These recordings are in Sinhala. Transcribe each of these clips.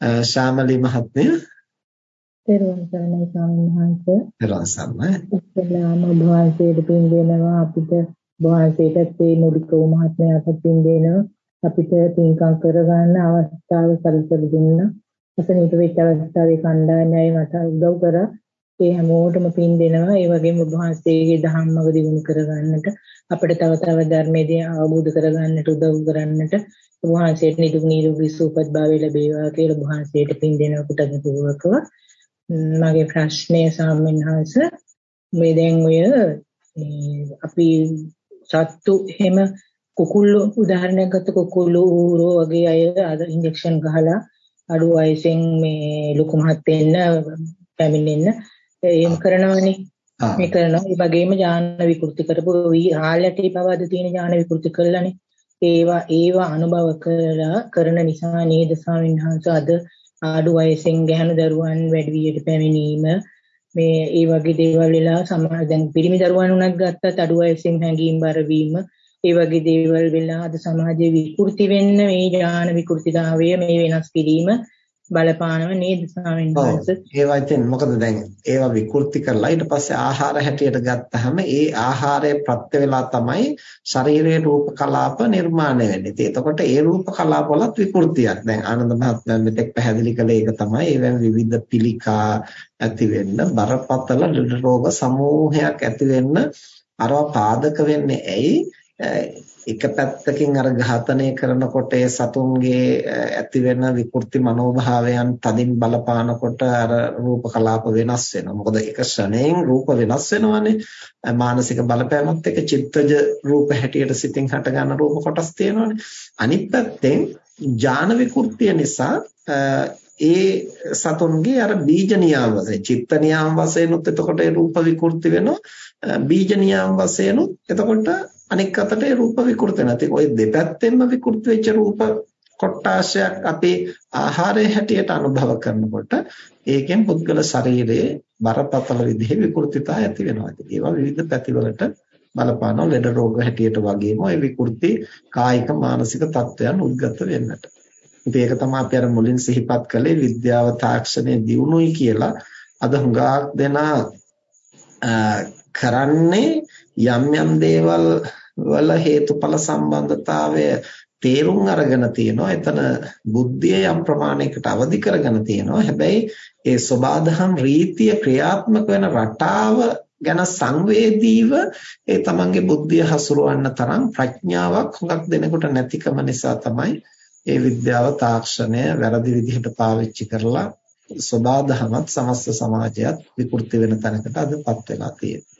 ශාමලී මහත්මිය පෙරවන් සරණයි ස්වාමීන් වහන්සේ. පෙරවන් සරණයි. ඉස්ලාම භාෂයට පින් දෙනවා අපිට භාෂයටත් ඒ මුලික මහත්මයාට පින් දෙනවා අපිට පින්කම් කරගන්න අවස්ථාව සැලසෙලා දුන්නා. අසනීප වෙච්ච අවස්ථාවේ කණ්ඩායමයි මට උදව් කරා. ඒ හැමෝටම පින් දෙනවා. ඒ වගේම ඔබ වහන්සේගේ ධම්මව දිනු කරගන්නට අපිට තව තව ධර්මයේදී අවබෝධ කරගන්නට උදව් කරන්නට ඔබ වහන්සේට නිදුක් නිරෝගී සුවපත් භාවය ලැබේවා කියලා ඔබ වහන්සේට පින් දෙනකොට අනුපූර්වකව මගේ ප්‍රශ්නය සාමින්හස මේ දැන් ඔය අපි සත්තු එහෙම කුකුල්ලු උදාහරණයක් ගත්ත කුකුල්ලු ඌරෝ වගේ අය අද ඉන්ජෙක්ෂන් ගහලා අඩු වයසෙන් මේ ලොකු මහත් වෙන්න පැමිණෙන්න එහෙම කරනවනේ. මේ කරනවා. ඒ වගේම ඥාන විකෘති කරපු ආල්‍යටි පවද තියෙන ඥාන විකෘති කළානේ ඒවා ඒවා අනුභව කරලා කරන නිසා නේද ස්වාමීන් අද ආඩු වයසෙන් ගැහණු දරුවන් වැඩි වියට පැමිණීම මේ ඒ වගේ දේවල් වෙලා සමහර දැන් පිරිමි දරුවන් උනත් ගත්තත් අඩු වයසෙන් හැංගීම් බර වීම ඒ වගේ දේවල් වෙලා අද සමාජයේ විකෘති වෙන්න මේ ඥාන විකෘතිතාවය මේ වෙනස් කිරීම බලපානව නේද ස්වාමීන් වහන්සේ ඒවා ඉතින් මොකද දැන් ඒවා විකෘති කරලා ඊට පස්සේ ආහාර හැටියට ගත්තාම ඒ ආහාරය ප්‍රත්‍ය වෙලා තමයි ශරීරයේ රූප කලාප නිර්මාණය වෙන්නේ. ඉතින් එතකොට ඒ රූප කලාප වලත් විකෘතියක්. දැන් ආනන්ද මහත්මයා මෙතෙක් පැහැදිලි කළේ ඒක තමයි. ඒවෙන් විවිධ පිළිකා ඇති වෙන්න, බරපතල රෝග සමූහයක් ඇති වෙන්න අරවා පාදක වෙන්නේ ඇයි? එක පැත්තකින් අර ඝාතනය කරනකොට ඒ සතුන්ගේ ඇති වෙන විකෘති මනෝභාවයන් තදින් බලපානකොට අර රූප කලාප වෙනස් වෙනවා. මොකද එක ෂණයෙන් රූප වෙනස් වෙනවනේ. මානසික බලපෑමත් එක්ක චිත්තජ රූප හැටියට සිතින් හට ගන්න රූප කොටස් තියෙනවනේ. අනිත් පැත්තෙන් ඥාන විකෘතිය නිසා ඒ සතුන්ගේ අර බීජ නියම වශයෙන් චිත්ත නියම වශයෙන් උත් එතකොට ඒ රූප විකෘති වෙනවා බීජ නියම වශයෙන් උත් එතකොට අනෙක් අතට ඒ රූප විකෘති වෙනවා. ඉතින් ওই දෙපැත්තෙන්ම විකෘති වෙච්ච රූප කොටාශයක් අපේ ආහාරයේ හැටියට අනුභව කරනකොට ඒකෙන් පුද්ගල ශරීරයේ බරපතල විදිහේ විකෘතිතා ඇති වෙනවා. ඒවා විවිධ පැතිවලට බලපානවා. ලෙඩ රෝග හැටියට වගේම ඒ විකෘති කායික මානසික තත්ත්වයන් උද්ගත වෙන්නට. ඉතින් ඒක තමයි අපි අර මුලින් සිහිපත් කළේ විද්‍යාව තාක්ෂණය දියුණුවයි කියලා. අද හුඟක් දෙනා කරන්නේ යම් යම් දේවල් වල හේතුඵල සම්බන්ධතාවය තේරුම් අරගෙන තියෙනවා. එතන බුද්ධිය යම් ප්‍රමාණයකට අවදි කරගෙන තියෙනවා. හැබැයි ඒ සබාධම් රීතිය ක්‍රියාත්මක වෙන රටාව ගැන සංවේදීව ඒ තමන්ගේ බුද්ධිය හසුරවන්න තරම් ප්‍රඥාවක් හුඟක් දෙනෙකුට නැතිකම නිසා තමයි ඒ විද්‍යාව තාක්ෂණය වැරදි විදිහට පාවිච්චි කරලා සබාධමත් සමස්ත සමාජයත් විකෘති වෙන තැනකට අදපත් වෙලා තියෙන්නේ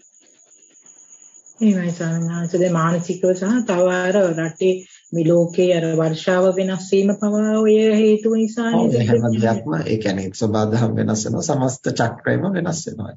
එහෙමයි සාමාන්‍යයෙන් මානසිකව සහ තව අර රටේ මේ ලෝකයේ අර වර්ෂාව වෙනස් වීම පවා ඔය හේතුව නිසා නේද? හැම දෙයක්ම ඒ කියන්නේ සබාධම් වෙනස් වෙනවා සමස්ත චක්‍රයම වෙනස් වෙනවා.